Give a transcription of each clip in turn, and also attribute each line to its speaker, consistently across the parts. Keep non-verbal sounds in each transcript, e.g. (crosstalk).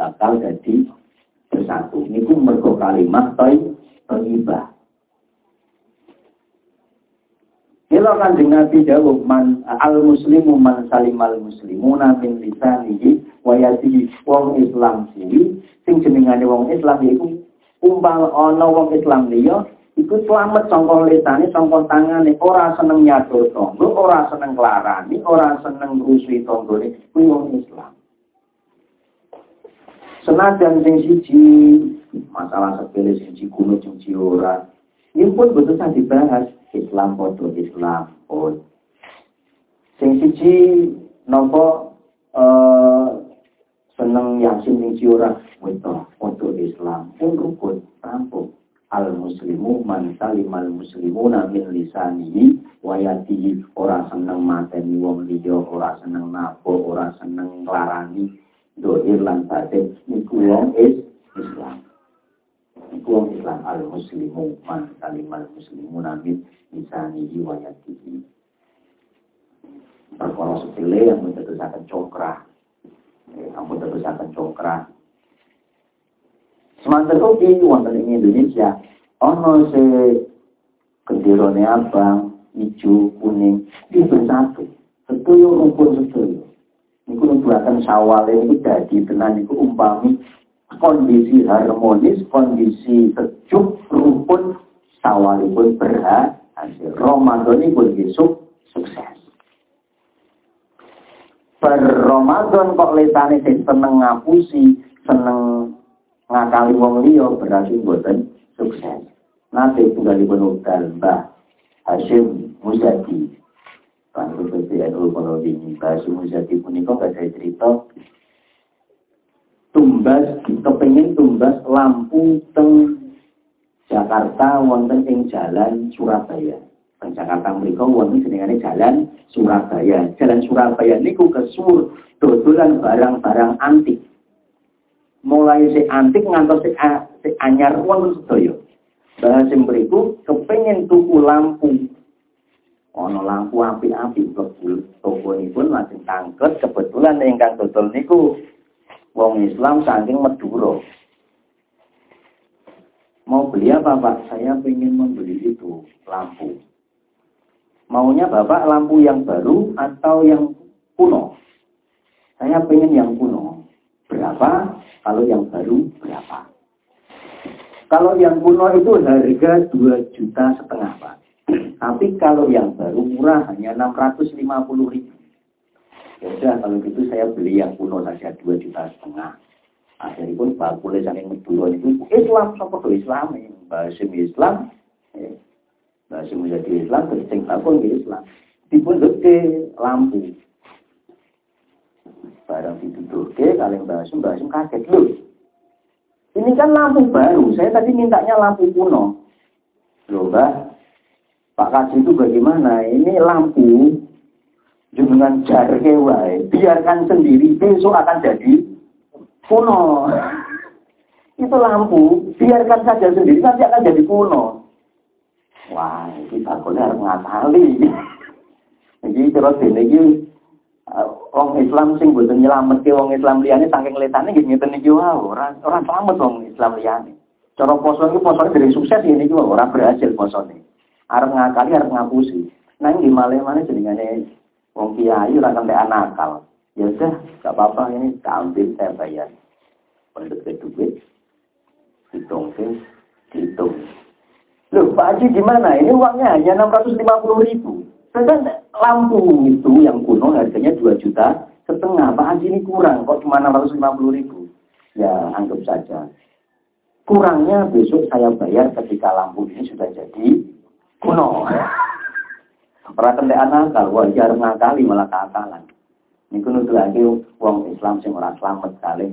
Speaker 1: bakal jadi bersatu. Niku mergo kalimat toy toibah. Kila kanjeng Nabi jawab man al muslimu man salimal muslimuna min lisanihi wa yadihi wong Islam kuwi sing jenengane wong Islam iku umpal ana wong Islam liya iku selamat sangka lisane sangka tangane ora seneng nyatur tangga ora seneng klarani ora seneng ngrusuhi tanggane kuwi wong Islam senajan sing siji masalah sepele siji kuno siji ora. Ini pun betul dibahas Islam foto Islam pun. Sing siji nopo uh, seneng yasin ning ora? Weto foto Islam. Pun rukun rampung. Al muslimu man salimal muslimuna min lisanihi wa yadihi. Ora seneng mateni wong liya ora seneng nabo ora seneng nglarani dohir lan batin. Niku wong Islam. Wong Islam. Al muslimu man kalimal muslimu nabi lisani wa yatihi perkara sepele yang mentetusaken cokra. Yang mentetusaken cokra. Semantar kopi wonten ing Indonesia. Ono se kendirone abang hijau kuning itu satu setuju rukun setuju niku nuduhaken sawal ini dadi tenan niku umpami kondisi harmonis, kondisi sejuk, rukun, sawalipun berhasil. Ramadan pun besok sukses. Per Ramadan kok letane sing seneng ngapusi, seneng ngakali wong liya berarti mboten sukses. Nanti tunggalipun ugal Mbah Hashim Muzadi. Kan PPNU kalau ini Mbah Hashim Muzadi punika saya cerita tumbas kepengin tumbas lampu teng Jakarta wonten ing jalan Surabaya. Teng Jakarta mriku wonten jenengane jalan Surabaya. Jalan Surabaya niku kesur dodolan barang-barang antik. Mulai si antik ngantos si, si anyar wonten sedaya. Bahasa mriku kepengin tuku lampu ono lampu api-api toko pun lajeng tangket kebetulan ingkang dodol niku wong Islam saking Madura. Mau beli apa Pak? Saya ingin membeli itu lampu. Maunya Bapak lampu yang baru atau yang kuno? Saya pengen yang kuno. Berapa? Kalau yang baru berapa? Kalau yang kuno itu harga 2 juta setengah Pak. Tapi kalau yang baru murah hanya 650 ribu. Ya udah kalau gitu saya beli yang kuno saja dua juta setengah. Akhirnya pun bakule saking Madura itu Islam sapa to Islam bahasa Islam. Eh, bahasa menjadi Islam terus sing takon Islam. Dipun lampu. Barang ditutupke kalian bahasa bahasa kaget loh. Ini kan lampu baru. Saya tadi mintanya lampu kuno. Loh, Mbak, Pak Kaji itu bagaimana? Ini lampu dengan jarke wae, biarkan sendiri besok akan jadi kuno. (laughs) Itu lampu, biarkan saja sendiri nanti akan jadi kuno. Wah, kita harus ngatali. (laughs) Jadi terus ini uh, wong Islam sing nyelametke wong Islam liyane saking letane nggih ngeten iki wae ora ora selamat wong Islam liyane. Cara poso iki posone dari sukses ini juga ora berhasil posone. Arep ngakali arep ngapusi. Nang di malih-malih jenengane Wong kiai ora sampai nakal. Ya udah, gak apa-apa ini ambil saya bayar. Pendek ke duit, hitung ke, hitung. Loh, Pak Haji gimana? Ini uangnya hanya 650 ribu. Sedangkan lampu itu yang kuno harganya 2 juta setengah. Pak Haji ini kurang, kok cuma 650 ribu? Ya, anggap saja. Kurangnya besok saya bayar ketika lampu ini sudah jadi kuno. Ora kentekan akal, wah jar ngakali malah keakalan. Niku lagi wong Islam sing ora slamet kalih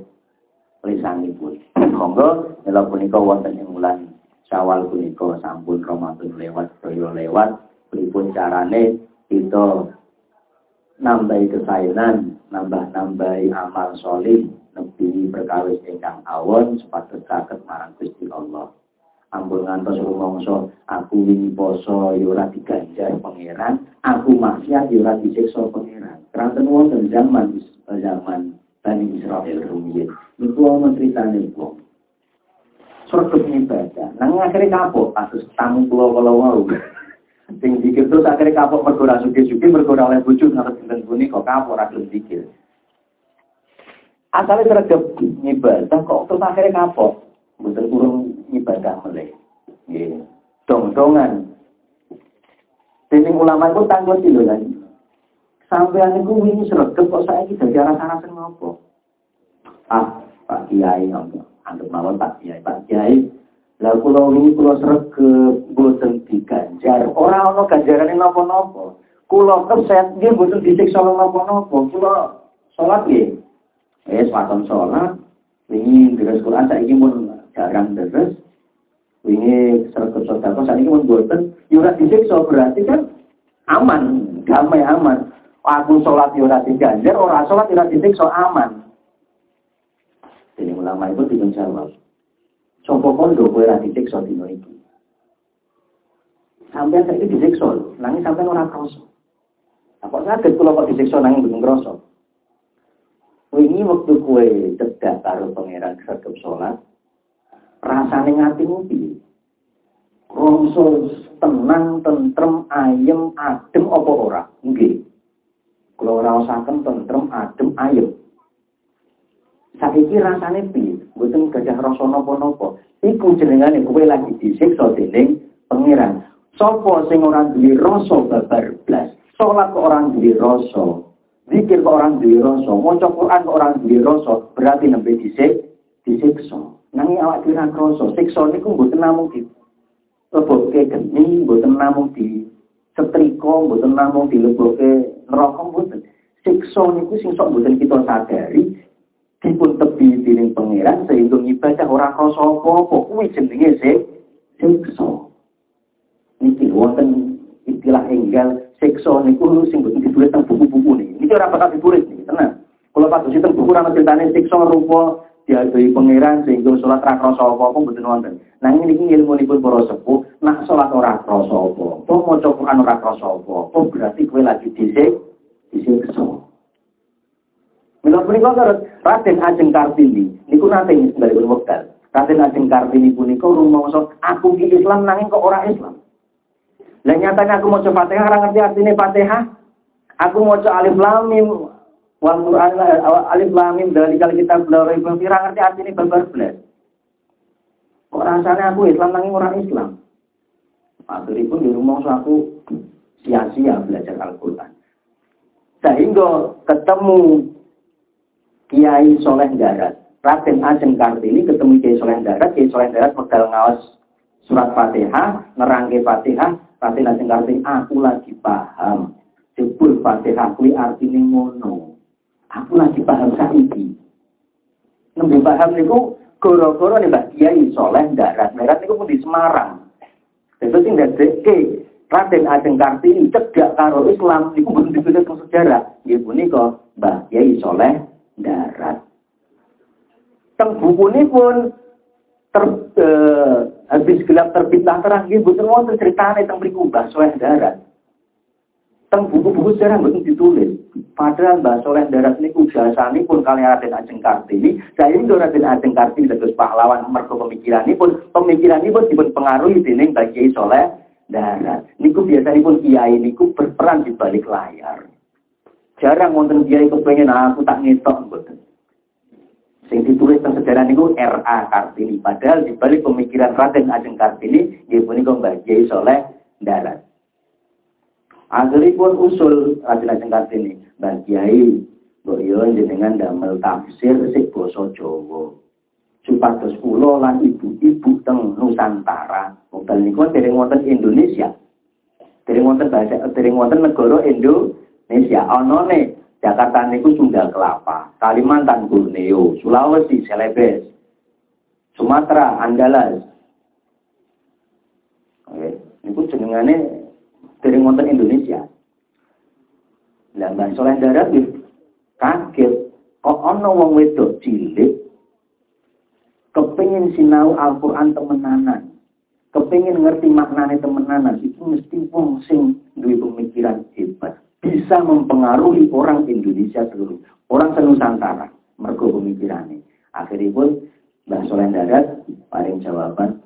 Speaker 1: lisanipun. Monggo mila punika wonten ing wulan Syawal punika sampun Ramadan lewat saya lewat pripun carane kita nambahi kesayangan, nambah-nambahi amal solid, nebi perkawis ingkang awon supados saged marang Allah ampun ngantos rumangsa aku wingi poso ya ora diganjar pangeran aku maksiat ya ora disiksa pangeran kranten wonten zaman zaman Bani Israel rumiyin. Niku ana critane wong. Sregep ibadah. Nang akhirnya kapok kasus tamu kula kala mau. (laughs) Sing dikir terus akhirnya kapok mergo ora sugih-sugih mergo ora oleh bojo ngarep dinten puni kok kapok ora gelem dikir. Asale sregep ibadah kok terus akhirnya kapok. Mboten kurang ibadah. Nggih. Dong-dongan. Dening ulama itu tanggung lho lagi. Sampean niku wingi sregep kok saiki dadi rasa-rasa ngopo? Ah, Pak Kiai ngopo? Anggap mawon Pak Kiai, Pak Kiai. Lah kula wingi kula sregep boten diganjar. Ora ana ganjarane napa-napa. Kula keset nggih boten disiksa napa-napa. Kula salat nggih. Eh, waton salat. Wingi deres Quran saiki pun jarang deres. Wingi sregep sedekah saiki pun boten. Ya ora disiksa berarti kan aman, damai aman. Aku sholat di ora diganjar, orang sholat ora disiksa aman. Jadi ulama itu dijawab. Sopo kondo kowe ora disiksa dino iki. Sampai saiki disiksa lho, nangis sampai ora krasa. Apa sakit kula kok disiksa nangis belum krasa? Wingi waktu kue cedak karo pangeran sregep sholat, rasane ngatimu piye? Rasa tenang, tentrem, ayem, adem apa ora? Nggih. Kalau ora usahaken tentrem, adem, ayem. Saiki rasane piye? Mboten gadah rasa napa-napa. Iku jenengane kowe lagi disiksa dening pangeran. Sopo sing ora duwe rasa babar blas? Salat kok ora duwe rasa. Zikir kok ora duwe rasa, maca Quran kok ora duwe rasa, berarti nembe disik disiksa. Nanging awak dhewe ora krasa, siksa niku mboten namung di lebokke geni, mboten namung di setrika, mboten namung di lebokke neraka mboten. Siksa niku sing sok mboten kita sadari dipun tebi dening pangeran sehingga ibadah ora krasa apa-apa kuwi jenenge siksa. Niki wonten istilah enggal siksa niku sing mboten ditulis teng buku-buku niki. Niki ora bakal ditulis niki, tenang. Kalau pas teng buku ora ceritane siksa rupa diadoi pangeran sehingga sholat ra krasa apa-apa mboten wonten. Nah ini iki ilmunipun para sepuh, nak sholat ora krasa apa-apa, maca Quran ora krasa apa-apa, berarti kowe lagi dhisik disiksa. Mila punika terus Raden Ajeng Kartini niku nate sebagai wekdal. Raden Ajeng Kartini punika rumangsa aku ki Islam nanging kok ora Islam. Lah nyatanya aku mau coba Fatihah ora ngerti artine Fatihah. Aku mau coba alif lam mim wal Quran alif lam mim dari kali kita belajar ibu ora ngerti artine babar blas. Kok rasanya aku Islam nanging ora Islam. Akhiripun di rumah aku sia-sia belajar Al-Quran. Sehingga ketemu Kiai Soleh Darat. Raden Ajeng Kartini ketemu Kiai Soleh Darat. Kiai Soleh Darat modal ngawas surat Fatihah, nerangke Fatihah. Raden Ajeng Kartini, aku lagi paham. Jebul Fatihah kuwi artine ngono. Aku lagi paham saiki. Nembe paham niku goro-goro nih Mbak Kiai Soleh Darat. Darat niku pun di Semarang. Itu sing dadekke Raden Ajeng Kartini cegak karo Islam iku pun ditulis sejarah. Nggih punika Mbah Kiai Soleh Darat. Teng buku pun ter, eh, habis gelap terbitlah terang nggih boten wonten critane teng mriku Mbah Soleh Darat. Teng buku-buku sejarah mboten ditulis. Padahal Mbah Soleh Darat niku jasane pun kalian Raden Ajeng Kartini, saya ini Raden Ajeng Kartini dados pahlawan mergo pemikiranipun, pemikiranipun dipun pengaruhi dening Mbah Kiai Soleh Darat. Niku biasanya pun kiai niku berperan di balik layar. Jarang wonten kiai kepengen aku tak ngetok mboten. Sing ditulis teng sejarah niku RA Kartini. Padahal di balik pemikiran Raden Ajeng Kartini, nggih punika Mbah Kiai Soleh Darat. Pun usul Raden Ajeng Kartini, Mbah Kiai, mbok yo jenengan damel tafsir sik basa Jawa. Supados kula lan ibu-ibu teng Nusantara, wekdal niku dereng wonten Indonesia. Dereng wonten bahasa dereng wonten negara Indonesia. Ana ne Jakarta niku Sunda Kelapa, Kalimantan Borneo, Sulawesi Celebes, Sumatera Andalas. Oke, niku jenengane dereng wonten Indonesia. Lah Mbah Soleh Darat kaget kok ana wong wedok cilik kepingin sinau Al-Quran temenanan, kepingin ngerti maknanya temenanan, itu mesti wong sing duwe pemikiran hebat. Bisa mempengaruhi orang Indonesia seluruh, orang senusantara. mergo pemikirane. Akhiripun Mbah Soleh Darat paling jawaban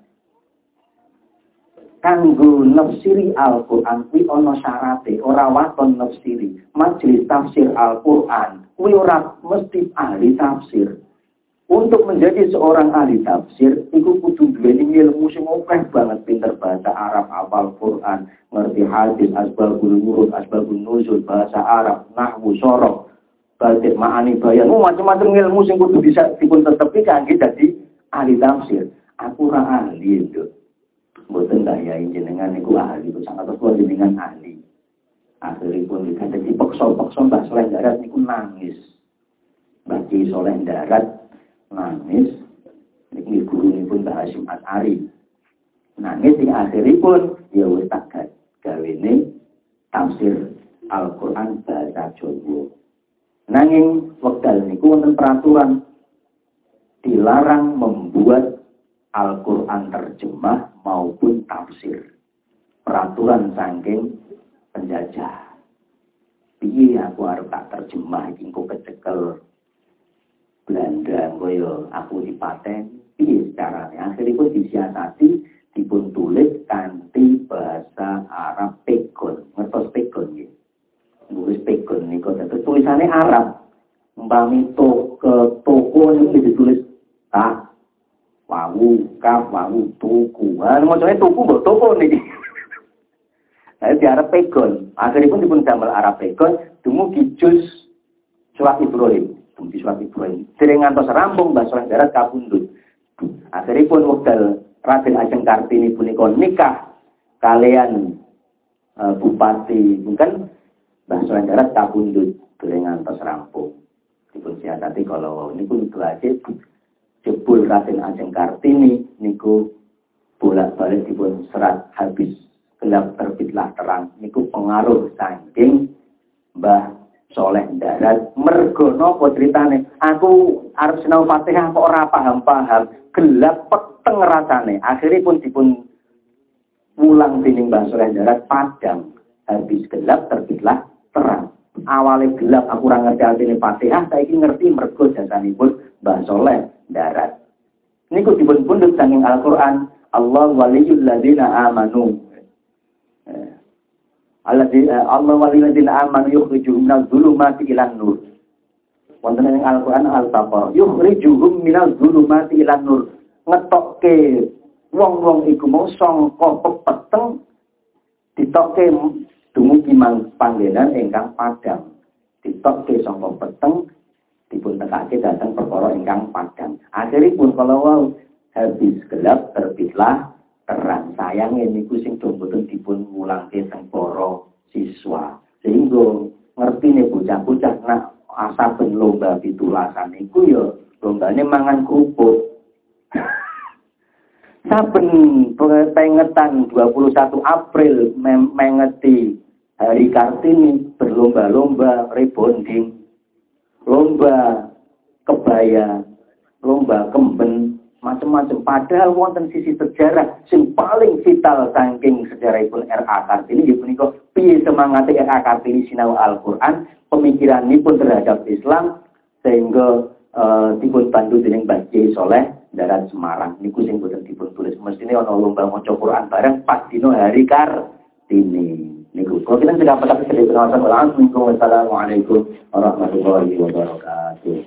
Speaker 1: kanggo nafsiri Al-Qur'an kuwi ana syarate, ora waton nafsiri. Majelis tafsir Al-Qur'an kuwi ora mesti ahli tafsir. Untuk menjadi seorang ahli tafsir, itu kudu duweni ilmu sing akeh banget pinter bahasa Arab, hafal Quran, ngerti hadis, asbabul wurud, asbabul nuzul, bahasa Arab, nahwu, sorok, batik, ma'ani, bayan, oh, macam-macam ilmu sing kudu bisa dipun tetepi kangge dadi ahli tafsir. Aku ora ahli itu. Mboten tak ya jenengan niku ahli, sangat terus jenengan ahli. Akhiripun dikatakan dipaksa-paksa Mbah Soleh Darat niku nangis. Mbah Soleh Darat nangis niki guru ini pun Mbah Hasyim As'ari nangis di akhiripun ya wis tak gawene tafsir Al-Qur'an bahasa Jawa nanging wekdal niku wonten peraturan dilarang membuat Al-Qur'an terjemah maupun tafsir. Peraturan saking penjajah. Piye aku harus tak terjemah iki kecekel? Belanda koyo aku dipaten. Piye carane? Akhiripun disiasati dipun tulis kanthi bahasa Arab pegon. Ngertos pegon nggih? Nulis pegon niku dadi tulisane Arab. Umpami to ke toko niku ditulis tak wawu kaf wawu tuku ah macane tuku mbok toko niki Nah, di Arab pegon. Akhirnya pun dipun damel Arab pegon, dumugi juz surat Ibrahim di surat Ibrahim. Dereng ngantos rampung Mbah Soleh Darat kabundut. Akhiripun wekdal Raden Ajeng Kartini punika nikah kalian e, bupati bukan Mbah Soleh Darat kabundut dereng ngantos rampung. Dipun siasati kalau niku aja jebul Raden Ajeng Kartini niku bolak-balik dipun serat habis. Gelap terbitlah terang. Niku pengaruh saking Mbah soleh darat mergo napa critane aku arep sinau Fatihah kok ora paham-paham. Gelap peteng rasane. Akhirnya pun dipun pulang dening Mbah Soleh darat padang. Habis gelap terbitlah terang. Awalnya gelap aku ora ngerti artine Fatihah. Saiki ngerti mergo jasanipun Mbah Soleh darat niku dipun pundhut saking Al-Qur'an Allah waliyul ladzina amanu Alladzi eh, Allah walilladzina amanu yukhrijuhum minadh dhulumati ilan nur. Wonten ing Al-Qur'an Al-Baqarah, yukhrijuhum minadh dhulumati ilan nur. Ngetokke wong-wong iku mau sangka pepeteng ditokke dumugi panggenan ingkang padang. Ditokke sangka peteng dipun tekake dateng perkara ingkang padang. Akhiripun kalau wau habis gelap terbitlah terang sayang ini sing mboten dipun mulangke teng para siswa. Sehingga ngerti nih bocah-bocah nak asaben lomba pitulasan iku ya lombane mangan kerupuk. (coughs) Saben pengetan 21 April mengeti hari Kartini berlomba-lomba rebonding lomba kebaya lomba kemben macam-macam. Padahal wonten sisi sejarah sing paling vital saking sejarahipun RA Kartini ya punika piye semangat RA Kartini sinau Al-Qur'an, pemikiranipun terhadap Islam sehingga uh, dipun bantu dening Mbah Soleh darat Semarang niku sing boten dipun tulis mestine ana lomba maca Quran bareng pas dino hari Kartini. Niku kalau kita tidak dapat sedih pengawasan Assalamualaikum warahmatullahi wabarakatuh.